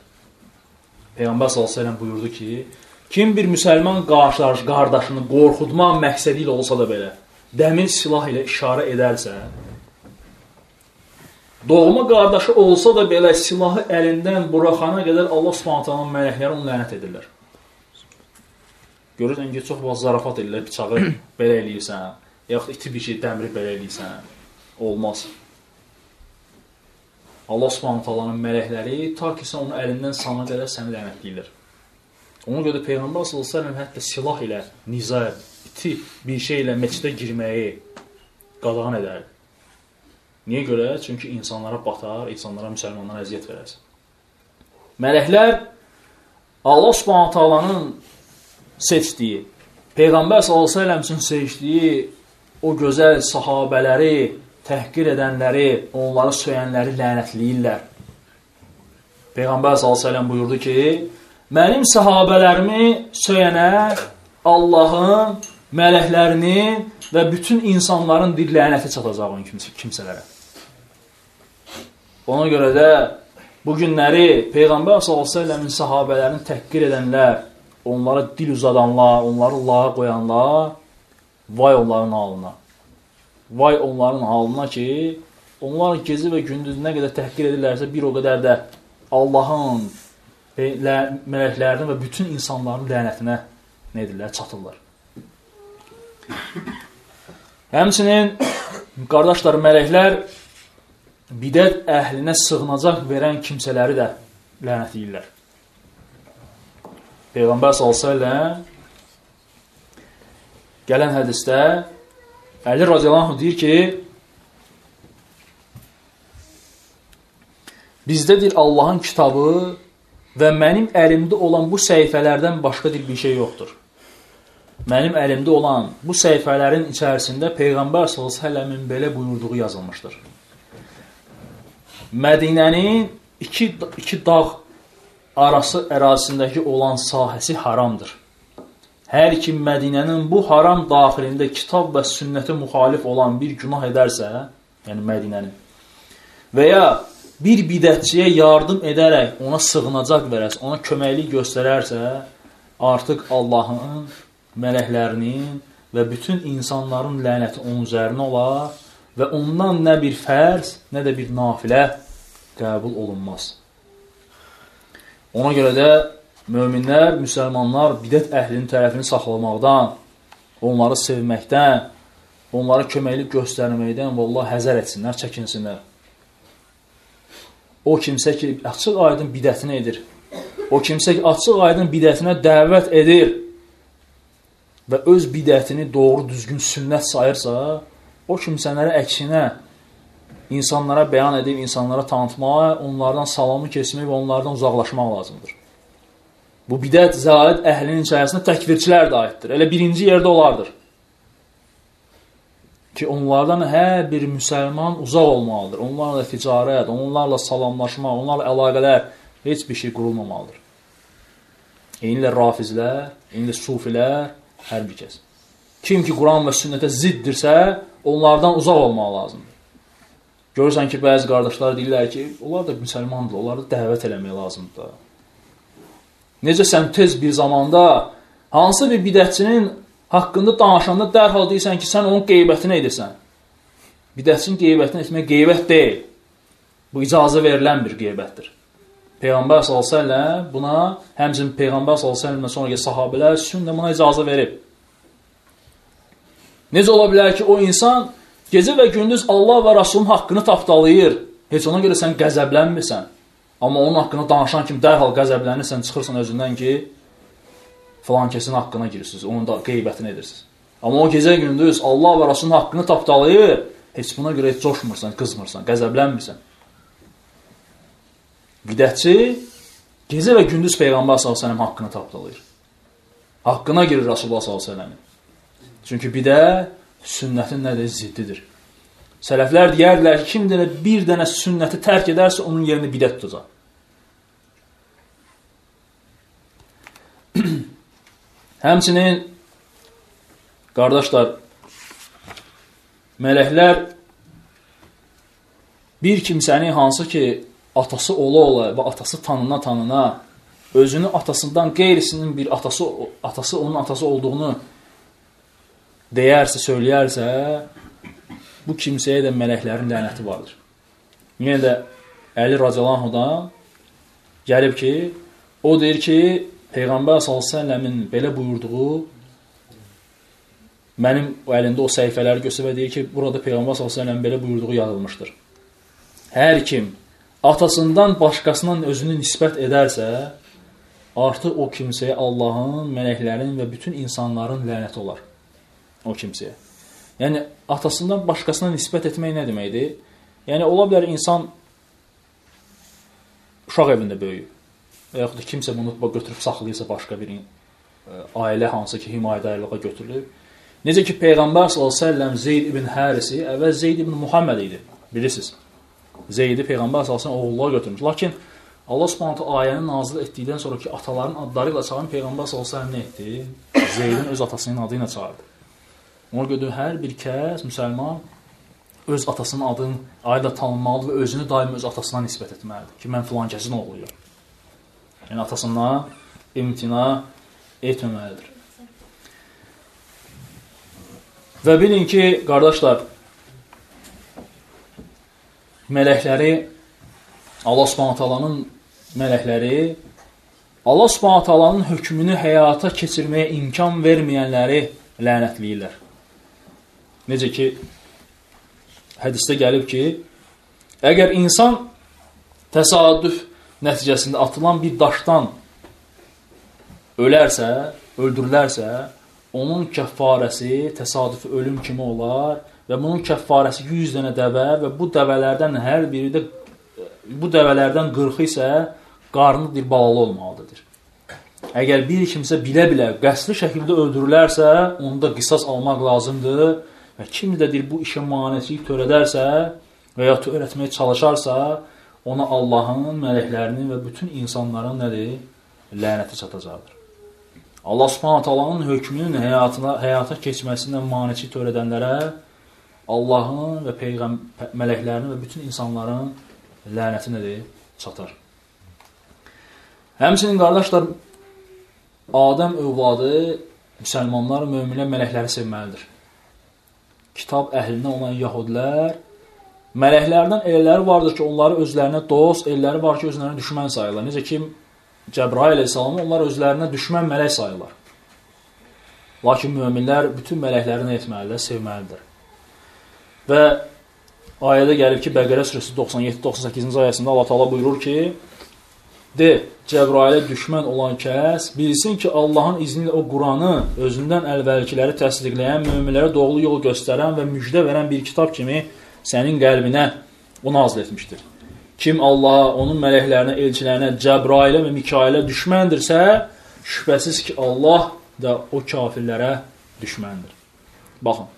Peyğəmbər sallallahu əleyhi və səlləm buyurdu ki, kim bir müsəlman qardaş, qardaşını qorxutmaq məqsədi ilə olsa da belə dəmir silah ilə işarə edərsə, doğma qardaşı olsa da belə silahı əlindən buraxana qədər Allah Subhanahu mələkləri onu lənət edirlər. Görürsən ki, çox vaxt zarafat edirlər, bıçağı belə eləyirsən, yaxud iti bir şey dəmiri belə eləyirsən. Olmaz. Allah Subhanahu mələkləri ta ki sən onu əlindən sana qədər səni lənətləyirlər. Ona görə Peyğəmbər sallallahu əleyhi və səlləm hətta silah ilə niza, iti bir şey ilə məscidə girməyi qadağan edərdi. Niyə görə? Çünki insanlara batar, insanlara müsəlmanlara əziyyət verər. Mələklər Allah Subhanahu taalanın seçdiyi, Peyğəmbər sallallahu əleyhi və səlləm seçdiyi o gözəl sahabeləri təhqir edənləri, onları söyənləri lənətləyirlər. Peyğəmbər sallallahu əleyhi buyurdu ki: "Mənim sahabelərimi söyənə Allahın, mələklərinin və bütün insanların dil lənəti çatacaq onun kimsələrə." Ona görə də bu günləri Peyğəmbər s.ə.v-in sahabələrini təhqir edənlər, onlara dil uzadanlar, onları lağa qoyanlar, vay onların halına. Vay onların halına ki, onlar gezi və gündüz nə qədər təhqir edirlərsə, bir o qədər də Allahın, mələklərinin və bütün insanların lənətinə nə edirlər, çatırlar. Həmçinin, qardaşlar, mələklər bidət əhlinə sığınacaq verən kimsələri də lənət edirlər. Peyğəmbər s.ə.v gələn hədisdə Əli radiyallahu deyir ki, bizdədir Allahın kitabı və mənim əlimdə olan bu səhifələrdən başqa bir şey yoxdur. Mənim əlimdə olan bu səhifələrin içərisində Peyğəmbər s.ə.v-in belə buyurduğu yazılmışdır. Mədinənin iki, iki dağ arası ərazisindəki olan sahəsi haramdır. Hər kim Mədinənin bu haram daxilində kitab və sünnətə müxalif olan bir günah edərsə, yəni Mədinənin və ya bir bidətçiyə yardım edərək ona sığınacaq verəsə, ona köməklik göstərərsə, artıq Allahın, mələklərinin və bütün insanların lənəti onun üzərinə olar və ondan nə bir fərz, nə də bir nafilə qəbul olunmaz. Ona görə də möminlər, müsəlmanlar bidət əhlinin tərəfini saxlamaqdan, onları sevməkdən, onlara köməklik göstərməkdən vallah həzər etsinlər, çəkinsinlər. O kimsə ki, açıq aydın bidətini edir, o kimsə ki, açıq aydın bidətinə dəvət edir və öz bidətini doğru düzgün sünnət sayırsa, o kimsələrə əksinə insanlara bəyan edib, insanlara tanıtmağa, onlardan salamı kesmək və onlardan uzaqlaşmaq lazımdır. Bu bidət, zəlalət əhlinin içərisində təkvirçilər də aiddir. Elə birinci yerdə olardır. Ki, onlardan hər bir müsəlman uzaq olmalıdır. Onlarla ticarət, onlarla salamlaşma, onlarla əlaqələr, heç bir şey qurulmamalıdır. Eynilə rafizlər, eynilə sufilər, hər bir kəs. Kim ki, Quran və sünnətə ziddirsə, onlardan uzaq olmaq lazımdır. Görürsən ki, bəzi qardaşlar deyirlər ki, onlar da müsəlmandır, onları dəvət eləmək lazımdır. Necə sən tez bir zamanda hansı bir bidətçinin haqqında danışanda dərhal deyirsən ki, sən onun qeybətini edirsən. Bidətçinin qeybətini etmək qeybət deyil. Bu icazə verilən bir qeybətdir. Peyğəmbər s.ə.v buna, həmçin Peyğəmbər s.ə.v sonraki sahabələr sünnə buna icazə verib. Necə ola bilər ki, o insan Gecə və gündüz Allah və Rasulun haqqını tapdalayır. Heç ona görə sən qəzəblənmirsən. Amma onun haqqında danışan kimi dərhal qəzəblənirsən, çıxırsan özündən ki, filan kəsin haqqına girirsiniz, onun da qeybətini edirsiniz. Amma o gecə gündüz Allah və Rasulun haqqını tapdalayır, heç buna görə heç coşmursan, qızmırsan, qəzəblənmirsən. Bidətçi gecə və gündüz Peyğəmbər s.ə.v haqqını tapdalayır. Haqqına girir Rasulullah s.ə.v. Çünki bidət sünnətin nədir? Ziddidir. Sələflər deyərdilər ki, kim dənə bir dənə sünnəti tərk edərsə, onun yerini bidət tutacaq. Həmçinin qardaşlar mələklər bir kimsəni hansı ki atası ola-ola və atası tanına-tanına özünü atasından qeyrisinin bir atası atası onun atası olduğunu deyərsə, söyləyərsə, bu kimsəyə də mələklərin lənəti vardır. Yenə də Əli radiyallahu gəlib ki, o deyir ki, Peyğəmbər s.ə.v-in belə buyurduğu mənim əlində o səhifələri göstərə deyir ki, burada Peyğəmbər s.ə.v-in belə buyurduğu yazılmışdır. Hər kim atasından başqasından özünü nisbət edərsə, artıq o kimsəyə Allahın, mələklərin və bütün insanların lənəti olar. O kimsəyə. Yəni, atasından başqasına nisbət etmək nə deməkdir? Yəni, ola bilər insan uşaq evində böyüyür və yaxud da kimsə bunu götürüb saxlayırsa başqa bir e, ailə hansı ki, himayədarlığa götürülüb. Necə ki, Peyğəmbər s.ə.v Zeyd ibn Hərisi əvvəl Zeyd ibn Muhammed idi, bilirsiniz. Zeydi Peyğəmbər s.ə.v oğulluğa götürmüş. Lakin Allah subhanətə ayəni nazil etdikdən sonra ki, ataların adları ilə çağıran Peyğəmbər s.ə.v nə etdi? Zeydin öz atasının adı ilə çağırdı. Ona görə hər bir kəs, müsəlman, öz atasının adını ayda tanınmalıdır və özünü daim öz atasına nisbət etməlidir ki, mən filan kəsin oğluyam. Yəni atasından imtina etməməlidir. Və bilin ki, qardaşlar, mələkləri Allah Subhanahu taalanın mələkləri Allah Subhanahu taalanın hökmünü həyata keçirməyə imkan verməyənləri lənətləyirlər. Necə ki hədisdə gəlib ki, əgər insan təsadüf nəticəsində atılan bir daşdan ölərsə, öldürülərsə, onun kəffarəsi təsadüfi ölüm kimi olar və bunun kəffarəsi 100 dənə dəvə və bu dəvələrdən hər biri də bu dəvələrdən 40 isə qarnı bir balalı olmalıdır. Əgər bir kimsə bilə-bilə qəsdi şəkildə öldürülərsə, onda qisas almaq lazımdır və kim də deyir bu işə maneçilik törədərsə və ya törətməyə çalışarsa, ona Allahın, mələklərinin və bütün insanların nədir? Lənəti çatacaqdır. Allah Subhanahu taalanın hökmünün həyatına həyata keçməsindən maniçi törədənlərə Allahın və peyğəmbər mələklərinin və bütün insanların lənəti nədir? Çatar. Həmçinin qardaşlar Adəm övladı müsəlmanlar, möminlər mələkləri sevməlidir. Kitab əhlindən olan yahudlər Mələklərdən elələri vardır ki, onları özlərinə dost, elələri var ki, özlərinə düşmən sayırlar. Necə ki, Cəbrail əleyhissalamı onlar özlərinə düşmən mələk sayırlar. Lakin möminlər bütün mələkləri nə etməlidir? Sevməlidir. Və ayədə gəlib ki, Bəqərə surəsi 97-98-ci ayəsində Allah Taala buyurur ki: De, Cəbrailə düşmən olan kəs bilsin ki, Allahın izni ilə o Quranı özündən əvvəlkiləri təsdiqləyən, möminlərə doğru yol göstərən və müjdə verən bir kitab kimi sənin qəlbinə o nazil etmişdir. Kim Allaha, onun mələklərinə, elçilərinə, Cəbrailə və Mikailə düşməndirsə, şübhəsiz ki, Allah da o kafirlərə düşməndir. Baxın,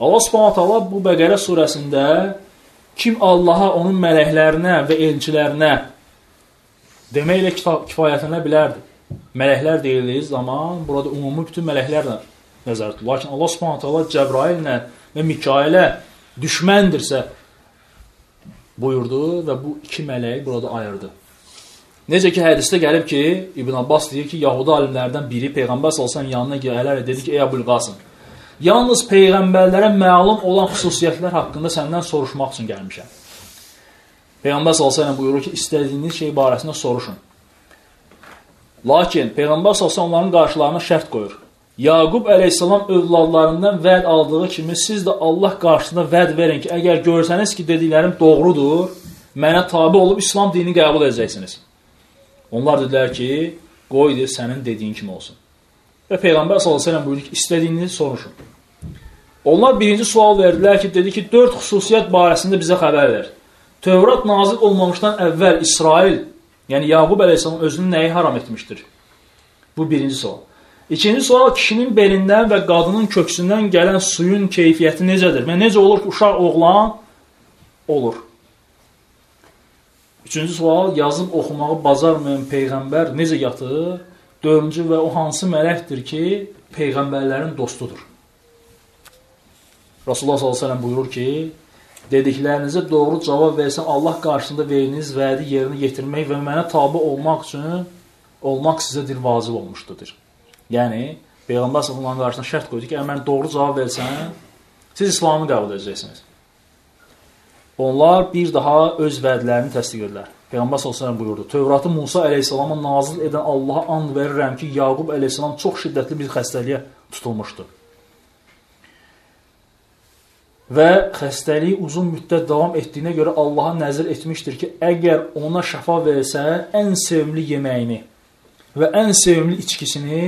Allah subhanət Allah bu Bəqərə surəsində kim Allaha, onun mələklərinə və elçilərinə deməklə kifayətlənə bilərdi. Mələklər deyildiyi zaman burada ümumi bütün mələklərlə nəzər tutur. Lakin Allah subhanət Allah Cəbraillə və Mikailə düşməndirsə buyurdu və bu iki mələyi burada ayırdı. Necə ki, hədisdə gəlib ki, İbn Abbas deyir ki, Yahudi alimlərdən biri Peyğəmbər salsan yanına gələrək dedi ki, ey Əbul Qasım, yalnız Peyğəmbərlərə məlum olan xüsusiyyətlər haqqında səndən soruşmaq üçün gəlmişəm. Peyğəmbər salsan buyurur ki, istədiyiniz şey barəsində soruşun. Lakin Peyğəmbər salsan onların qarşılarına şərt qoyur. Yaqub əleyhissalam övladlarından vəd aldığı kimi siz də Allah qarşısında vəd verin ki, əgər görsəniz ki, dediklərim doğrudur, mənə tabi olub İslam dinini qəbul edəcəksiniz. Onlar dedilər ki, qoy deyir, sənin dediyin kimi olsun. Və Peyğəmbər s.ə.v buyurdu ki, istədiyinizi soruşun. Onlar birinci sual verdilər ki, dedi ki, dörd xüsusiyyət barəsində bizə xəbər ver. Tövrat nazil olmamışdan əvvəl İsrail, yəni Yaqub əleyhissalam özünü nəyi haram etmişdir? Bu birinci sual. İkinci sual kişinin belindən və qadının köksündən gələn suyun keyfiyyəti necədir? Və necə olur ki, uşaq oğlan olur. Üçüncü sual, yazıb oxumağı bacarmayan peyğəmbər necə yatır? Dördüncü və o hansı mələkdir ki, peyğəmbərlərin dostudur? Rasulullah s.ə.v buyurur ki, dediklərinizə doğru cavab versən Allah qarşısında verdiyiniz vədi yerinə yetirmək və mənə tabi olmaq üçün olmaq sizə dil vacib olmuşdur. Yəni, Peyğəmbər sallallahu qarşısına şərt qoydu ki, əgər mən doğru cavab versən, siz İslamı qəbul edəcəksiniz. Onlar bir daha öz vədlərini təsdiq edirlər. Peyğəmbər sallallahu buyurdu: "Tövratı Musa əleyhissalama nazil edən Allaha and verirəm ki, Yaqub əleyhissalam çox şiddətli bir xəstəliyə tutulmuşdu." Və xəstəliyi uzun müddət davam etdiyinə görə Allaha nəzir etmişdir ki, əgər ona şəfa versə, ən sevimli yeməyini və ən sevimli içkisini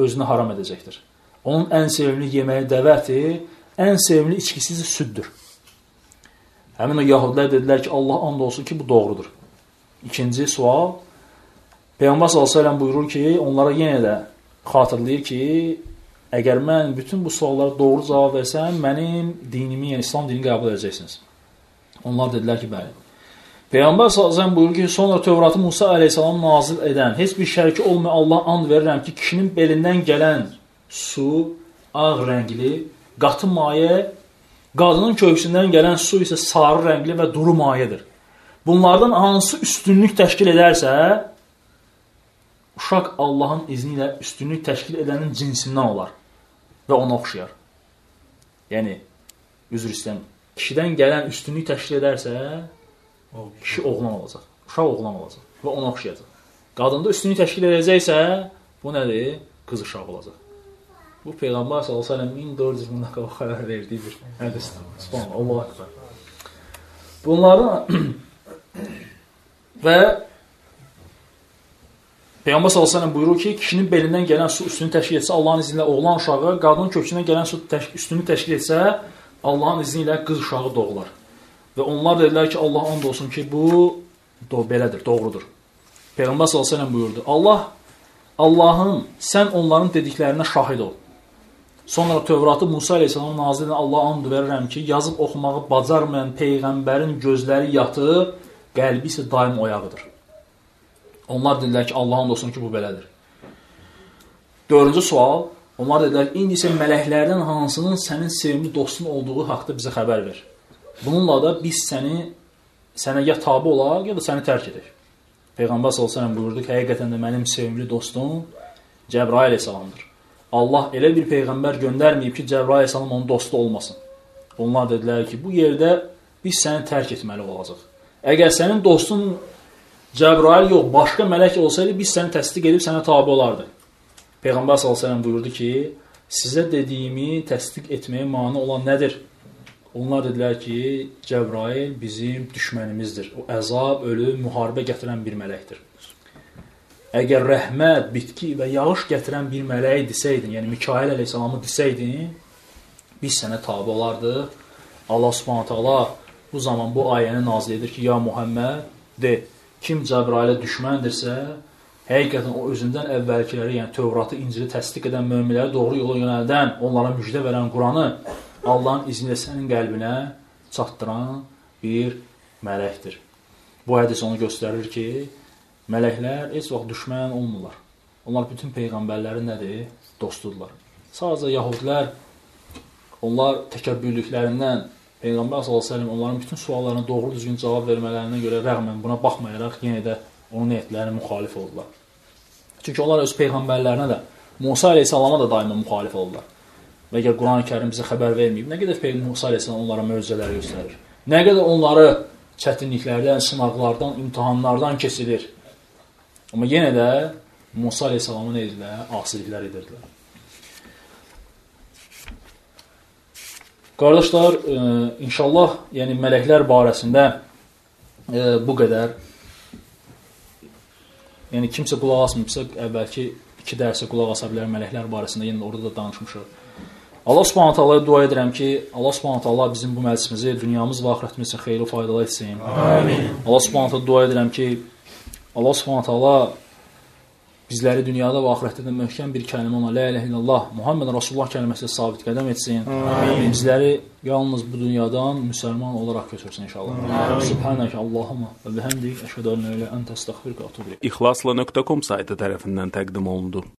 özünə haram edəcəkdir. Onun ən sevimli yeməyi dəvəti, ən sevimli içkisi isə süddür. Həmin o yahudilər dedilər ki, Allah and olsun ki, bu doğrudur. İkinci sual, Peyğəmbər s.ə.v buyurur ki, onlara yenə də xatırlayır ki, əgər mən bütün bu suallara doğru cavab versəm, mənim dinimi, yəni İslam dinini qəbul edəcəksiniz. Onlar dedilər ki, bəli. Peyğəmbər sallallahu buyurur ki, sonra Tövratı Musa əleyhissalam nazil edən, heç bir şəriki olmayan Allah and verirəm ki, kişinin belindən gələn su ağ rəngli, qatı maye, qadının köksündən gələn su isə sarı rəngli və duru mayedir. Bunlardan hansı üstünlük təşkil edərsə, uşaq Allahın izni ilə üstünlük təşkil edənin cinsindən olar və ona oxşayar. Yəni, üzr istəyəm, kişidən gələn üstünlük təşkil edərsə, kişi oğlan olacaq, uşaq oğlan olacaq və ona oxşayacaq. Qadında üstünlük təşkil edəcəksə, bu nədir? Qız uşaq olacaq. Bu Peyğəmbər sallallahu əleyhi və səlləm 1400 ildən qabaq xəbər verdiyi bir hədisdir. Subhanallah, Allahu ekber. Bunlardan və Peyğəmbər sallallahu buyurur ki, kişinin belindən gələn su üstünü təşkil etsə Allahın izni ilə oğlan uşağı, qadının köksündən gələn su üstünü təşkil etsə Allahın izni ilə qız uşağı doğular. Və onlar dedilər ki, Allah and olsun ki, bu do belədir, doğrudur. Peyğəmbər sallallahu buyurdu: Allah Allahın sən onların dediklərinə şahid ol. Sonra Tövratı Musa əleyhissalam nazil edən Allah and verirəm ki, yazıb oxumağı bacarmayan peyğəmbərin gözləri yatıb, qəlbi isə daim oyağıdır. Onlar dedilər ki, Allah and olsun ki, bu belədir. Dördüncü sual, onlar dedilər, indi isə mələklərdən hansının sənin sevimli dostun olduğu haqqda bizə xəbər ver. Bununla da biz səni sənə ya tabe olaq, ya da səni tərk edək. Peyğəmbər səlləm buyurdu ki, həqiqətən də mənim sevimli dostum Cəbrail əleyhissalamdır. Allah elə bir peyğəmbər göndərməyib ki, Cəbrail əleyhissalam onun dostu olmasın. Onlar dedilər ki, bu yerdə biz səni tərk etməli olacaq. Əgər sənin dostun Cəbrail yox, başqa mələk olsaydı, biz səni təsdiq edib sənə tabe olardıq. Peyğəmbər sallallahu əleyhi və səlləm buyurdu ki, sizə dediyimi təsdiq etməyə mane olan nədir? Onlar dedilər ki, Cəbrail bizim düşmənimizdir. O əzab, ölüm, müharibə gətirən bir mələkdir. Əgər rəhmət, bitki və yağış gətirən bir mələyi desəydin, yəni Mikail əleyhissalamı desəydin, biz sənə tabe olardıq. Allah Subhanahu taala bu zaman bu ayəni nazil edir ki, ya Muhammed, de, kim Cəbrailə düşməndirsə, həqiqətən o özündən əvvəlkiləri, yəni Tövratı, İncili təsdiq edən möminləri doğru yola yönəldən, onlara müjdə verən Quranı Allahın izni ilə sənin qəlbinə çatdıran bir mələkdir. Bu hədis onu göstərir ki, mələklər heç vaxt düşmən olmurlar. Onlar bütün peyğəmbərlərin nədir? Dostudurlar. Sadəcə yahudlər onlar təkəbbürlüklərindən Peyğəmbər sallallahu onların bütün suallarına doğru düzgün cavab vermələrinə görə rəğmən buna baxmayaraq yenə də onun niyyətlərinə müxalif oldular. Çünki onlar öz peyğəmbərlərinə də Musa əleyhissalama da daima müxalif oldular. Və əgər Quran-ı Kərim bizə xəbər verməyib, nə qədər Peyğəmbər Musa əleyhissalam onlara möcüzələr göstərir. Nə qədər onları çətinliklərdən, sınaqlardan, imtahanlardan keçirir. Amma yenə də Musa əleyhissalamı nə edirlər? Asiliklər edirdilər. Qardaşlar, e, inşallah, yəni mələklər barəsində e, bu qədər. Yəni kimsə qulaq asmayıbsa, əvvəlki iki dərsə qulaq asa bilər mələklər barəsində, yenə orada da danışmışıq. Allah Subhanahu taalaya dua edirəm ki, Allah Subhanahu taala bizim bu məclisimizi dünyamız və axirətimiz üçün xeyirli faydalı etsin. Amin. Allah Subhanahu dua edirəm ki, Allah Subhanahu taala bizləri dünyada və axirətdə də möhkəm bir kəlmə olan la ilahe illallah Muhammed Rasulullah kəlməsi sabit qədəm etsin. Amin. Bizləri yalnız bu dünyadan müsəlman olaraq götürsün inşallah. Subhanaka Allahumma və bihamdik əşhadu an la ilahe illa ente estağfiruke və etûbü İxlasla.com saytı tərəfindən təqdim olundu.